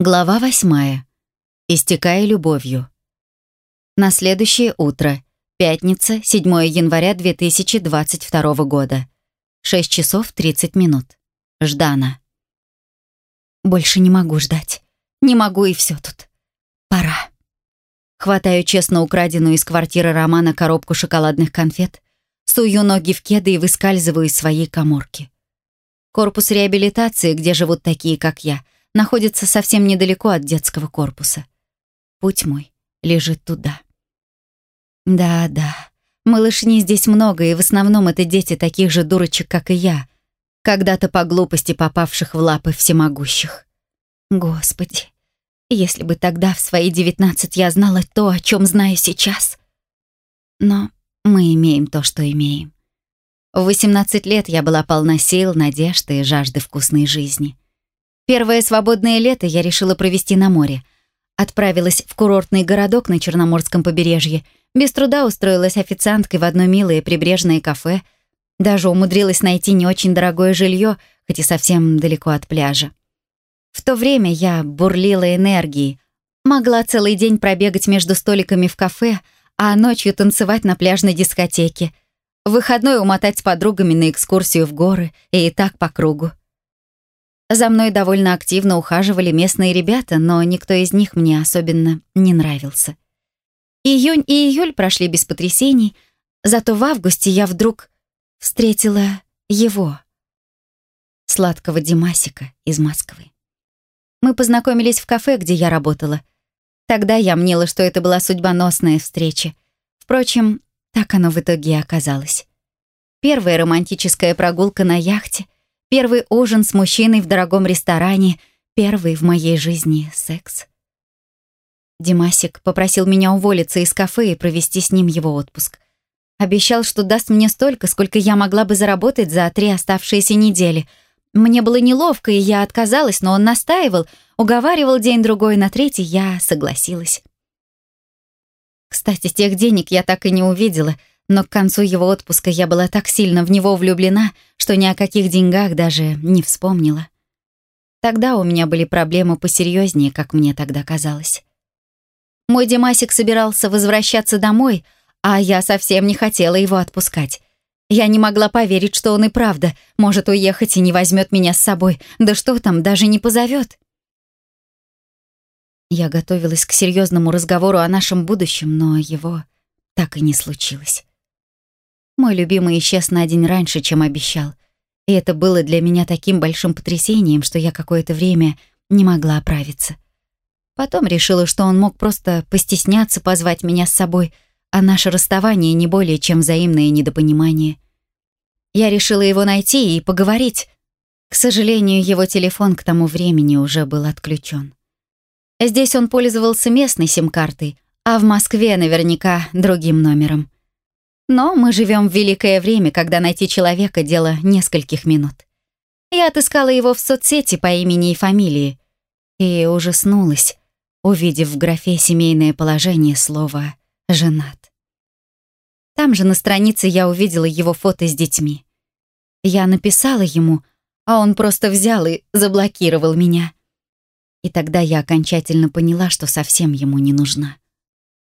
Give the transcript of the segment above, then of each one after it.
Глава восьмая. Истекая любовью. На следующее утро. Пятница, 7 января 2022 года. 6 часов 30 минут. Ждана. Больше не могу ждать. Не могу и все тут. Пора. Хватаю честно украденную из квартиры Романа коробку шоколадных конфет, сую ноги в кеды и выскальзываю из своей коморки. Корпус реабилитации, где живут такие, как я — находится совсем недалеко от детского корпуса. Путь мой лежит туда. Да-да, малышни здесь много, и в основном это дети таких же дурочек, как и я, когда-то по глупости попавших в лапы всемогущих. Господи, если бы тогда в свои девятнадцать я знала то, о чем знаю сейчас. Но мы имеем то, что имеем. В 18 лет я была полна сил, надежды и жажды вкусной жизни. Первое свободное лето я решила провести на море. Отправилась в курортный городок на Черноморском побережье. Без труда устроилась официанткой в одно милое прибрежное кафе. Даже умудрилась найти не очень дорогое жилье, хоть и совсем далеко от пляжа. В то время я бурлила энергией. Могла целый день пробегать между столиками в кафе, а ночью танцевать на пляжной дискотеке. В выходной умотать с подругами на экскурсию в горы и так по кругу. За мной довольно активно ухаживали местные ребята, но никто из них мне особенно не нравился. Июнь и июль прошли без потрясений, зато в августе я вдруг встретила его, сладкого Димасика из Москвы. Мы познакомились в кафе, где я работала. Тогда я мнила, что это была судьбоносная встреча. Впрочем, так оно в итоге и оказалось. Первая романтическая прогулка на яхте, Первый ужин с мужчиной в дорогом ресторане, первый в моей жизни секс. Димасик попросил меня уволиться из кафе и провести с ним его отпуск. Обещал, что даст мне столько, сколько я могла бы заработать за три оставшиеся недели. Мне было неловко, и я отказалась, но он настаивал, уговаривал день-другой, на третий я согласилась. Кстати, тех денег я так и не увидела — но к концу его отпуска я была так сильно в него влюблена, что ни о каких деньгах даже не вспомнила. Тогда у меня были проблемы посерьезнее, как мне тогда казалось. Мой Димасик собирался возвращаться домой, а я совсем не хотела его отпускать. Я не могла поверить, что он и правда может уехать и не возьмет меня с собой. Да что там, даже не позовет. Я готовилась к серьезному разговору о нашем будущем, но его так и не случилось. Мой любимый исчез на день раньше, чем обещал. И это было для меня таким большим потрясением, что я какое-то время не могла оправиться. Потом решила, что он мог просто постесняться позвать меня с собой, а наше расставание не более чем взаимное недопонимание. Я решила его найти и поговорить. К сожалению, его телефон к тому времени уже был отключен. Здесь он пользовался местной сим-картой, а в Москве наверняка другим номером. Но мы живем в великое время, когда найти человека — дело нескольких минут. Я отыскала его в соцсети по имени и фамилии и ужаснулась, увидев в графе «семейное положение» слово «женат». Там же на странице я увидела его фото с детьми. Я написала ему, а он просто взял и заблокировал меня. И тогда я окончательно поняла, что совсем ему не нужна.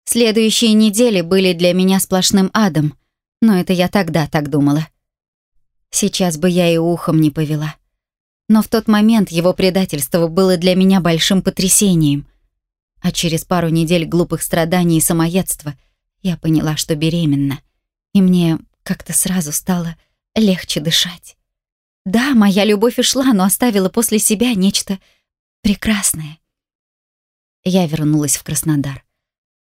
Следующие недели были для меня сплошным адом, но это я тогда так думала. Сейчас бы я и ухом не повела. Но в тот момент его предательство было для меня большим потрясением. А через пару недель глупых страданий и самоедства я поняла, что беременна. И мне как-то сразу стало легче дышать. Да, моя любовь ушла, но оставила после себя нечто прекрасное. Я вернулась в Краснодар.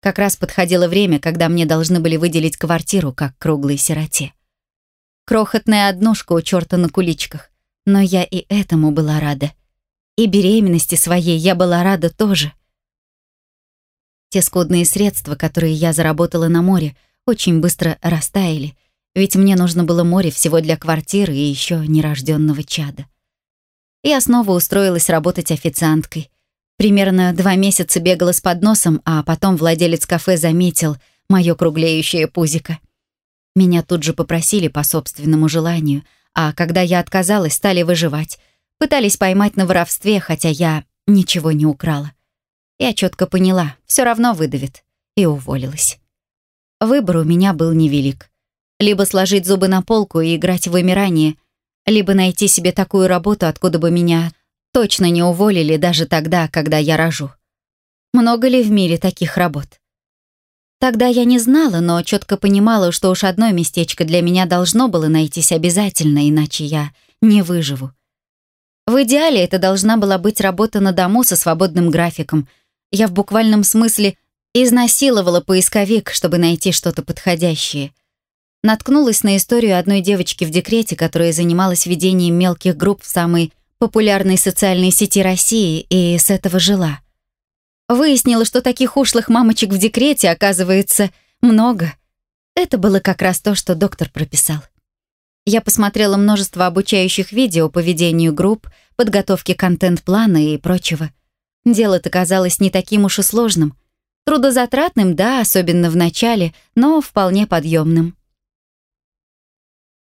Как раз подходило время, когда мне должны были выделить квартиру, как круглой сироте. Крохотная однушка у черта на куличках, но я и этому была рада. И беременности своей я была рада тоже. Те скудные средства, которые я заработала на море, очень быстро растаяли, ведь мне нужно было море всего для квартиры и еще нерожденного чада. Я снова устроилась работать официанткой, Примерно два месяца бегала с подносом, а потом владелец кафе заметил моё круглеющее пузико. Меня тут же попросили по собственному желанию, а когда я отказалась, стали выживать. Пытались поймать на воровстве, хотя я ничего не украла. Я четко поняла, все равно выдавит, и уволилась. Выбор у меня был невелик. Либо сложить зубы на полку и играть в вымирание, либо найти себе такую работу, откуда бы меня точно не уволили даже тогда, когда я рожу. Много ли в мире таких работ? Тогда я не знала, но четко понимала, что уж одно местечко для меня должно было найтись обязательно, иначе я не выживу. В идеале это должна была быть работа на дому со свободным графиком. Я в буквальном смысле изнасиловала поисковик, чтобы найти что-то подходящее. Наткнулась на историю одной девочки в декрете, которая занималась ведением мелких групп в самой популярной социальной сети России, и с этого жила. Выяснила, что таких ушлых мамочек в декрете, оказывается, много. Это было как раз то, что доктор прописал. Я посмотрела множество обучающих видео по ведению групп, подготовке контент-плана и прочего. Дело-то казалось не таким уж и сложным. Трудозатратным, да, особенно в начале, но вполне подъемным.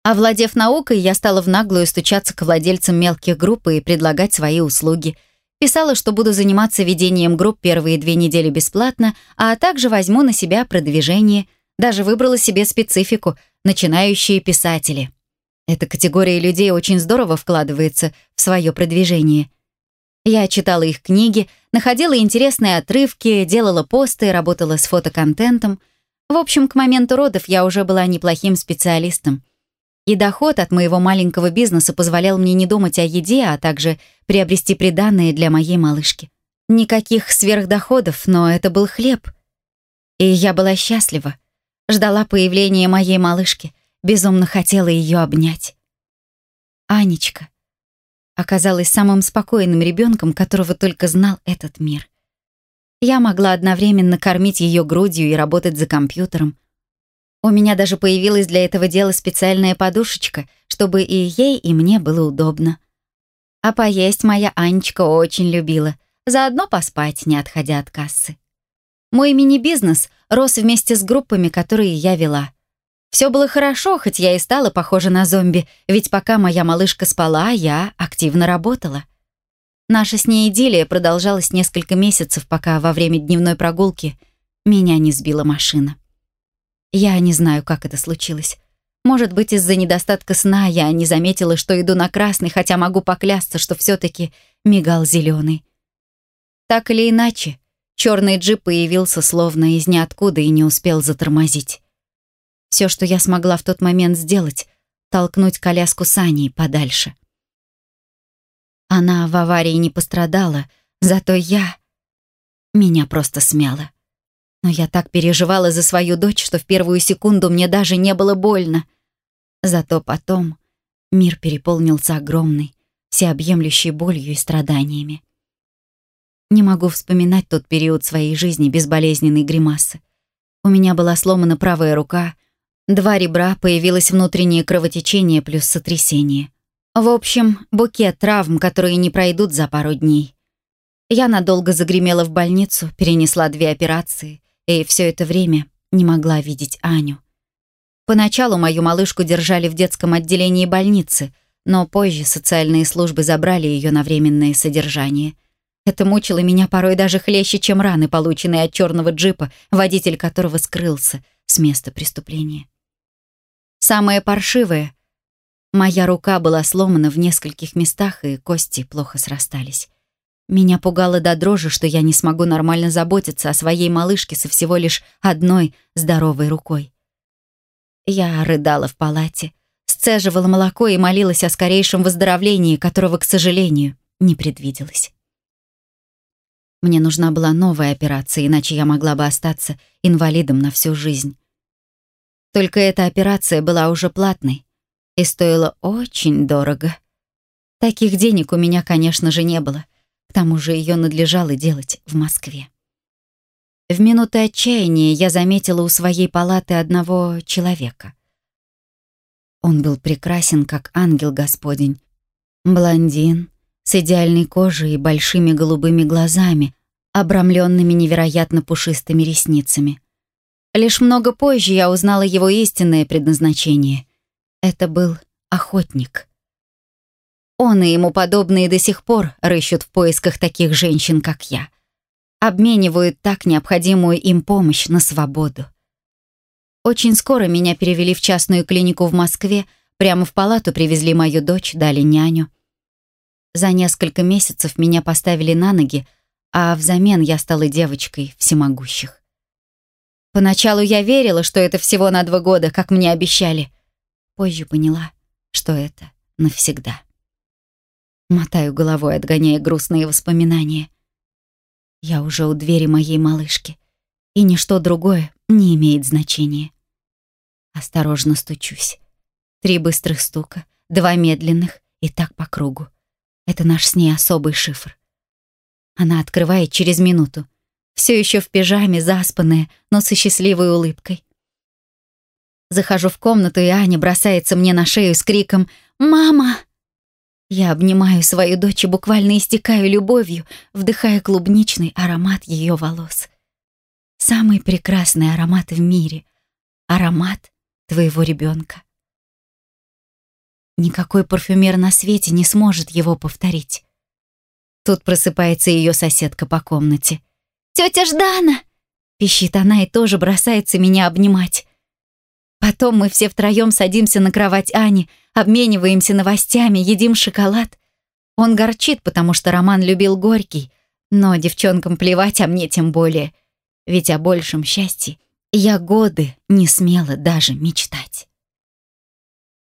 Овладев наукой, я стала в наглую стучаться к владельцам мелких групп и предлагать свои услуги — Писала, что буду заниматься ведением групп первые две недели бесплатно, а также возьму на себя продвижение. Даже выбрала себе специфику — начинающие писатели. Эта категория людей очень здорово вкладывается в свое продвижение. Я читала их книги, находила интересные отрывки, делала посты, работала с фотоконтентом. В общем, к моменту родов я уже была неплохим специалистом. И доход от моего маленького бизнеса позволял мне не думать о еде, а также приобрести приданное для моей малышки. Никаких сверхдоходов, но это был хлеб. И я была счастлива. Ждала появления моей малышки, безумно хотела ее обнять. Анечка оказалась самым спокойным ребенком, которого только знал этот мир. Я могла одновременно кормить ее грудью и работать за компьютером, у меня даже появилась для этого дела специальная подушечка, чтобы и ей, и мне было удобно. А поесть моя Анечка очень любила, заодно поспать, не отходя от кассы. Мой мини-бизнес рос вместе с группами, которые я вела. Все было хорошо, хоть я и стала похожа на зомби, ведь пока моя малышка спала, я активно работала. Наша с ней идиллия продолжалась несколько месяцев, пока во время дневной прогулки меня не сбила машина. Я не знаю, как это случилось. Может быть, из-за недостатка сна я не заметила, что иду на красный, хотя могу поклясться, что все таки мигал зеленый. Так или иначе, черный джип появился словно из ниоткуда и не успел затормозить. Все, что я смогла в тот момент сделать, толкнуть коляску с Аней подальше. Она в аварии не пострадала, зато я... Меня просто смяло. Но я так переживала за свою дочь, что в первую секунду мне даже не было больно. Зато потом мир переполнился огромной, всеобъемлющей болью и страданиями. Не могу вспоминать тот период своей жизни без болезненной гримасы. У меня была сломана правая рука, два ребра, появилось внутреннее кровотечение плюс сотрясение. В общем, букет травм, которые не пройдут за пару дней. Я надолго загремела в больницу, перенесла две операции — и все это время не могла видеть Аню. Поначалу мою малышку держали в детском отделении больницы, но позже социальные службы забрали ее на временное содержание. Это мучило меня порой даже хлеще, чем раны, полученные от черного джипа, водитель которого скрылся с места преступления. Самое паршивое — моя рука была сломана в нескольких местах, и кости плохо срастались. Меня пугало до дрожи, что я не смогу нормально заботиться о своей малышке со всего лишь одной здоровой рукой. Я рыдала в палате, сцеживала молоко и молилась о скорейшем выздоровлении, которого, к сожалению, не предвиделось. Мне нужна была новая операция, иначе я могла бы остаться инвалидом на всю жизнь. Только эта операция была уже платной и стоила очень дорого. Таких денег у меня, конечно же, не было. К тому же ее надлежало делать в Москве. В минуты отчаяния я заметила у своей палаты одного человека. Он был прекрасен, как ангел Господень. Блондин, с идеальной кожей и большими голубыми глазами, обрамленными невероятно пушистыми ресницами. Лишь много позже я узнала его истинное предназначение. Это был охотник. Он и ему подобные до сих пор рыщут в поисках таких женщин, как я. Обменивают так необходимую им помощь на свободу. Очень скоро меня перевели в частную клинику в Москве, прямо в палату привезли мою дочь, дали няню. За несколько месяцев меня поставили на ноги, а взамен я стала девочкой всемогущих. Поначалу я верила, что это всего на два года, как мне обещали. Позже поняла, что это навсегда. Мотаю головой, отгоняя грустные воспоминания. Я уже у двери моей малышки, и ничто другое не имеет значения. Осторожно стучусь. Три быстрых стука, два медленных и так по кругу. Это наш с ней особый шифр. Она открывает через минуту. Все еще в пижаме, заспанная, но со счастливой улыбкой. Захожу в комнату, и Аня бросается мне на шею с криком «Мама!». Я обнимаю свою дочь и буквально истекаю любовью, вдыхая клубничный аромат ее волос. Самый прекрасный аромат в мире. Аромат твоего ребенка. Никакой парфюмер на свете не сможет его повторить. Тут просыпается ее соседка по комнате. «Тетя Ждана!» Пищит она и тоже бросается меня обнимать. Потом мы все втроем садимся на кровать Ани, обмениваемся новостями, едим шоколад. Он горчит, потому что Роман любил горький, но девчонкам плевать, а мне тем более. Ведь о большем счастье я годы не смела даже мечтать.